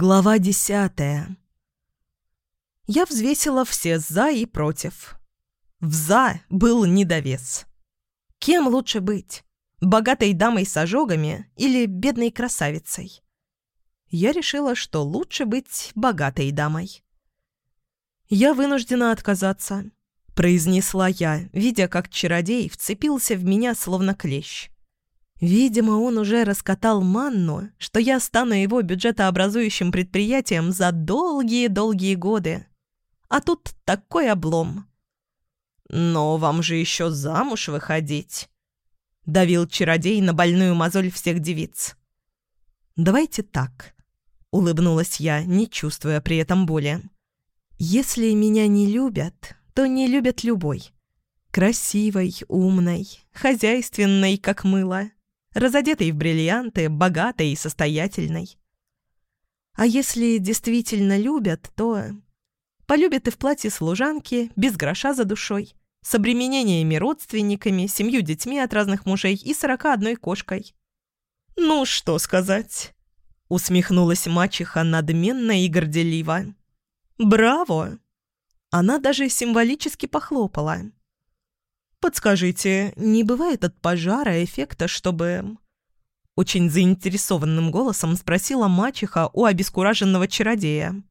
Глава десятая. Я взвесила все «за» и «против». В «за» был недовес. Кем лучше быть? Богатой дамой с ожогами или бедной красавицей? Я решила, что лучше быть богатой дамой. «Я вынуждена отказаться», — произнесла я, видя, как чародей вцепился в меня словно клещ. Видимо, он уже раскатал манну, что я стану его бюджетообразующим предприятием за долгие-долгие годы. А тут такой облом. «Но вам же еще замуж выходить», — давил чародей на больную мозоль всех девиц. «Давайте так», — улыбнулась я, не чувствуя при этом боли. «Если меня не любят, то не любят любой. Красивой, умной, хозяйственной, как мыло» разодетой в бриллианты, богатой и состоятельной. А если действительно любят, то... Полюбят и в платье служанки, без гроша за душой, с обременениями родственниками, семью детьми от разных мужей и сорока одной кошкой. «Ну, что сказать?» — усмехнулась мачеха надменно и горделиво. «Браво!» Она даже символически похлопала. «Подскажите, не бывает от пожара эффекта, чтобы...» Очень заинтересованным голосом спросила мачеха у обескураженного чародея.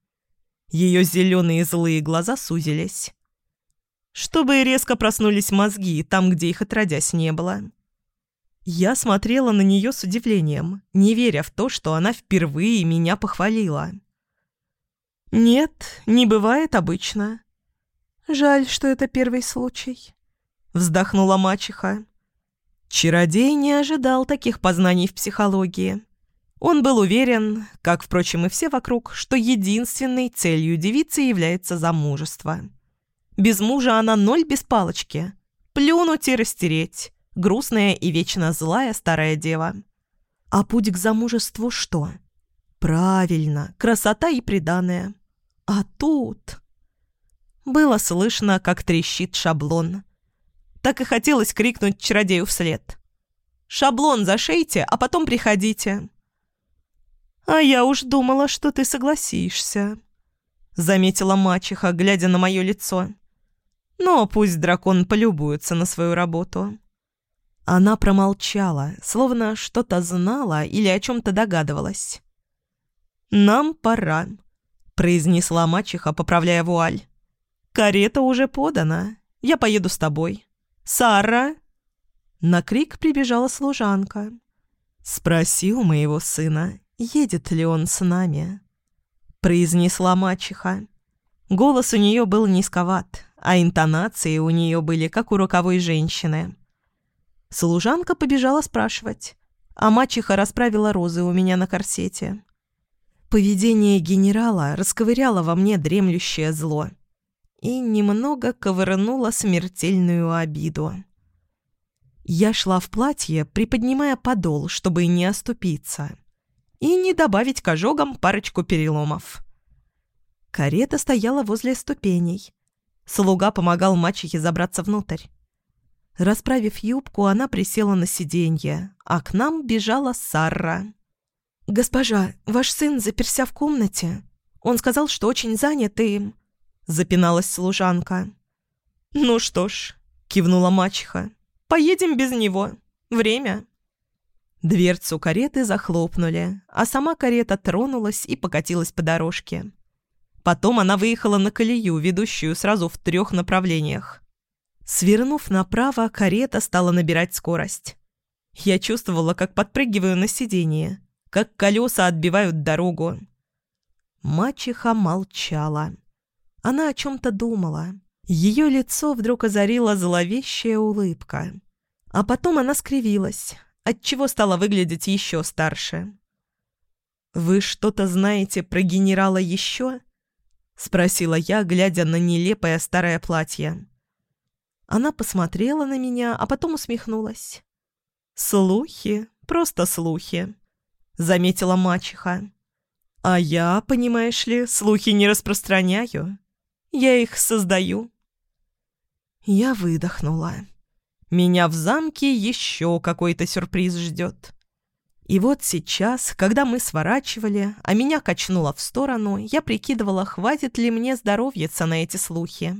Ее зеленые злые глаза сузились. Чтобы резко проснулись мозги там, где их отродясь не было. Я смотрела на нее с удивлением, не веря в то, что она впервые меня похвалила. «Нет, не бывает обычно. Жаль, что это первый случай». — вздохнула мачеха. Чародей не ожидал таких познаний в психологии. Он был уверен, как, впрочем, и все вокруг, что единственной целью девицы является замужество. Без мужа она ноль без палочки. Плюнуть и растереть. Грустная и вечно злая старая дева. А путь к замужеству что? Правильно, красота и преданная. А тут... Было слышно, как трещит шаблон. Так и хотелось крикнуть чародею вслед. «Шаблон зашейте, а потом приходите». «А я уж думала, что ты согласишься», — заметила мачеха, глядя на мое лицо. «Но пусть дракон полюбуется на свою работу». Она промолчала, словно что-то знала или о чем-то догадывалась. «Нам пора», — произнесла мачеха, поправляя вуаль. «Карета уже подана. Я поеду с тобой». Сара!» На крик прибежала служанка. «Спроси у моего сына, едет ли он с нами?» Произнесла мачеха. Голос у нее был низковат, а интонации у нее были, как у роковой женщины. Служанка побежала спрашивать, а мачеха расправила розы у меня на корсете. Поведение генерала расковыряло во мне дремлющее зло — и немного ковырнула смертельную обиду. Я шла в платье, приподнимая подол, чтобы не оступиться, и не добавить к ожогам парочку переломов. Карета стояла возле ступеней. Слуга помогал мачехе забраться внутрь. Расправив юбку, она присела на сиденье, а к нам бежала Сарра. «Госпожа, ваш сын заперся в комнате. Он сказал, что очень занят и...» запиналась служанка. «Ну что ж», — кивнула мачеха, — «поедем без него. Время». Дверцу кареты захлопнули, а сама карета тронулась и покатилась по дорожке. Потом она выехала на колею, ведущую сразу в трех направлениях. Свернув направо, карета стала набирать скорость. Я чувствовала, как подпрыгиваю на сиденье, как колеса отбивают дорогу. Мачеха молчала. Она о чем-то думала. Ее лицо вдруг озарила зловещая улыбка. А потом она скривилась, отчего стала выглядеть еще старше. «Вы что-то знаете про генерала еще?» — спросила я, глядя на нелепое старое платье. Она посмотрела на меня, а потом усмехнулась. «Слухи, просто слухи», — заметила мачеха. «А я, понимаешь ли, слухи не распространяю. Я их создаю». Я выдохнула. Меня в замке еще какой-то сюрприз ждет. И вот сейчас, когда мы сворачивали, а меня качнуло в сторону, я прикидывала, хватит ли мне здоровьица на эти слухи.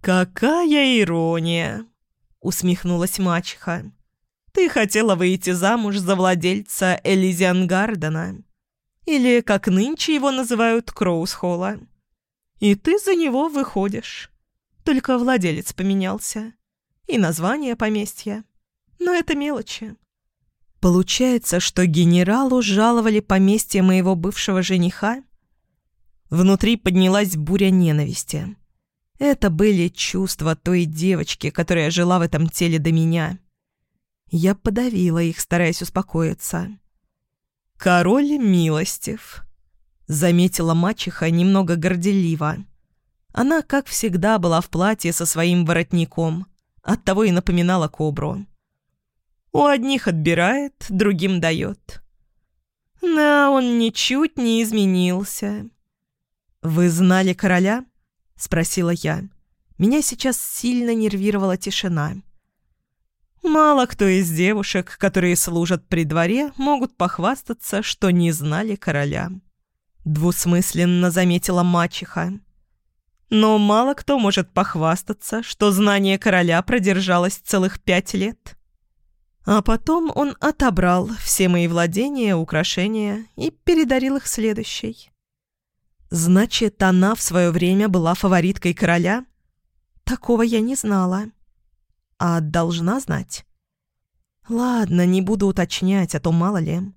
«Какая ирония!» — усмехнулась мачеха. «Ты хотела выйти замуж за владельца Элизиан Гардена, или, как нынче его называют, Кроусхолла. И ты за него выходишь. Только владелец поменялся. И название поместья. Но это мелочи. Получается, что генералу жаловали поместье моего бывшего жениха? Внутри поднялась буря ненависти. Это были чувства той девочки, которая жила в этом теле до меня. Я подавила их, стараясь успокоиться. «Король милостив», — заметила мачеха немного горделиво. Она, как всегда, была в платье со своим воротником, оттого и напоминала кобру. У одних отбирает, другим дает. Да, он ничуть не изменился. «Вы знали короля?» — спросила я. Меня сейчас сильно нервировала тишина. Мало кто из девушек, которые служат при дворе, могут похвастаться, что не знали короля. Двусмысленно заметила мачеха. Но мало кто может похвастаться, что знание короля продержалось целых пять лет. А потом он отобрал все мои владения, украшения и передарил их следующей. Значит, она в свое время была фавориткой короля? Такого я не знала. А должна знать? Ладно, не буду уточнять, а то мало ли.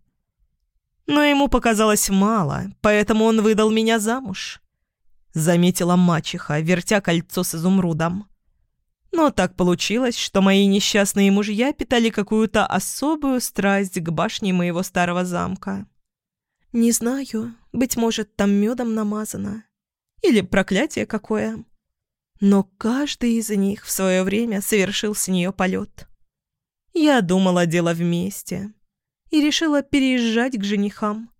Но ему показалось мало, поэтому он выдал меня замуж. Заметила мачеха, вертя кольцо с изумрудом. Но так получилось, что мои несчастные мужья питали какую-то особую страсть к башне моего старого замка. Не знаю, быть может, там медом намазано. Или проклятие какое. Но каждый из них в свое время совершил с нее полет. Я думала дело вместе и решила переезжать к женихам.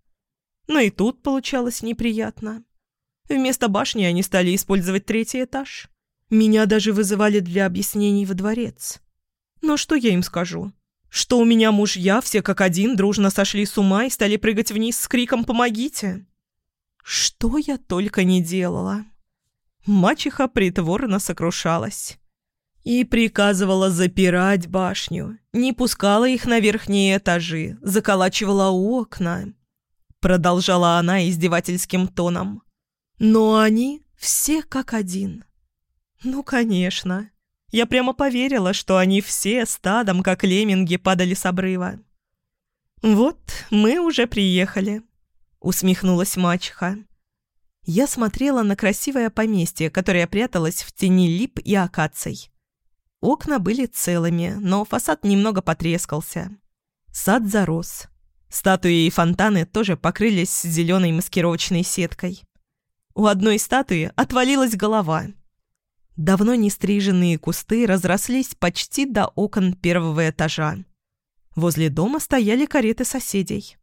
Но и тут получалось неприятно. Вместо башни они стали использовать третий этаж. Меня даже вызывали для объяснений во дворец. Но что я им скажу? Что у меня мужья все как один дружно сошли с ума и стали прыгать вниз с криком «Помогите!» Что я только не делала. Мачеха притворно сокрушалась. И приказывала запирать башню, не пускала их на верхние этажи, заколачивала окна. Продолжала она издевательским тоном. Но они все как один. Ну, конечно. Я прямо поверила, что они все стадом, как лемминги, падали с обрыва. «Вот, мы уже приехали», — усмехнулась мачеха. Я смотрела на красивое поместье, которое пряталось в тени лип и акаций. Окна были целыми, но фасад немного потрескался. Сад зарос. Статуи и фонтаны тоже покрылись зеленой маскировочной сеткой. У одной статуи отвалилась голова — Давно не стриженные кусты разрослись почти до окон первого этажа. Возле дома стояли кареты соседей.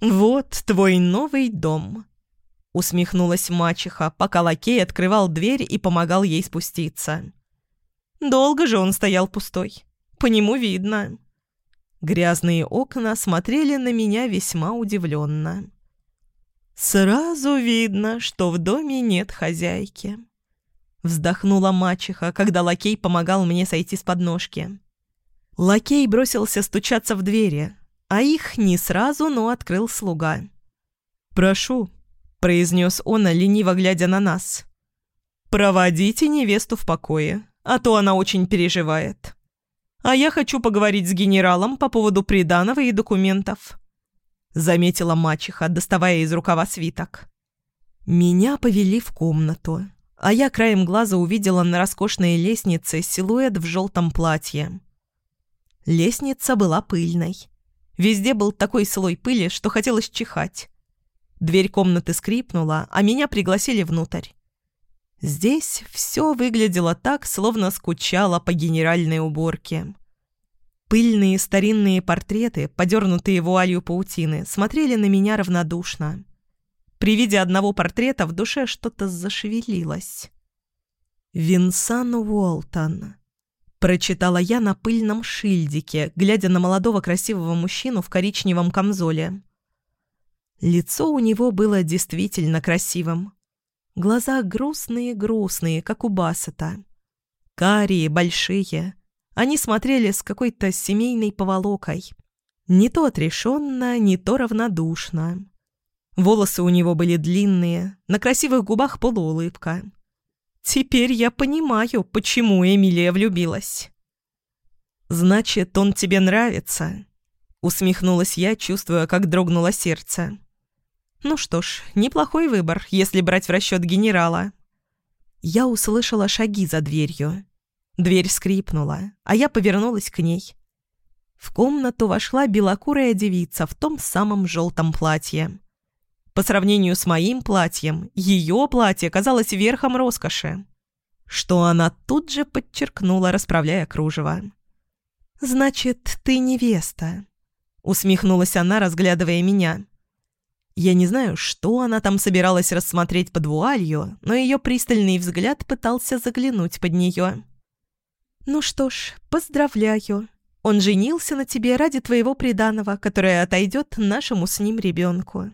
«Вот твой новый дом», — усмехнулась мачеха, пока лакей открывал дверь и помогал ей спуститься. «Долго же он стоял пустой. По нему видно». Грязные окна смотрели на меня весьма удивленно. «Сразу видно, что в доме нет хозяйки». Вздохнула мачеха, когда лакей помогал мне сойти с подножки. Лакей бросился стучаться в двери, а их не сразу, но открыл слуга. «Прошу», — произнес он, лениво глядя на нас. «Проводите невесту в покое, а то она очень переживает. А я хочу поговорить с генералом по поводу приданого и документов», — заметила мачеха, доставая из рукава свиток. Меня повели в комнату, а я краем глаза увидела на роскошной лестнице силуэт в желтом платье. Лестница была пыльной. Везде был такой слой пыли, что хотелось чихать. Дверь комнаты скрипнула, а меня пригласили внутрь. Здесь все выглядело так, словно скучало по генеральной уборке. Пыльные старинные портреты, подернутые вуалью паутины, смотрели на меня равнодушно. При виде одного портрета в душе что-то зашевелилось. «Винсан Уолтон», — Прочитала я на пыльном шильдике, глядя на молодого красивого мужчину в коричневом камзоле. Лицо у него было действительно красивым. Глаза грустные-грустные, как у Бассета. Карие, большие. Они смотрели с какой-то семейной поволокой. Не то отрешенно, не то равнодушно. Волосы у него были длинные, на красивых губах полуулыбка. Теперь я понимаю, почему Эмилия влюбилась. «Значит, он тебе нравится?» Усмехнулась я, чувствуя, как дрогнуло сердце. «Ну что ж, неплохой выбор, если брать в расчет генерала». Я услышала шаги за дверью. Дверь скрипнула, а я повернулась к ней. В комнату вошла белокурая девица в том самом желтом платье. По сравнению с моим платьем, ее платье казалось верхом роскоши, что она тут же подчеркнула, расправляя кружево. «Значит, ты невеста», — усмехнулась она, разглядывая меня. Я не знаю, что она там собиралась рассмотреть под вуалью, но ее пристальный взгляд пытался заглянуть под нее. «Ну что ж, поздравляю. Он женился на тебе ради твоего приданого, которое отойдет нашему с ним ребенку».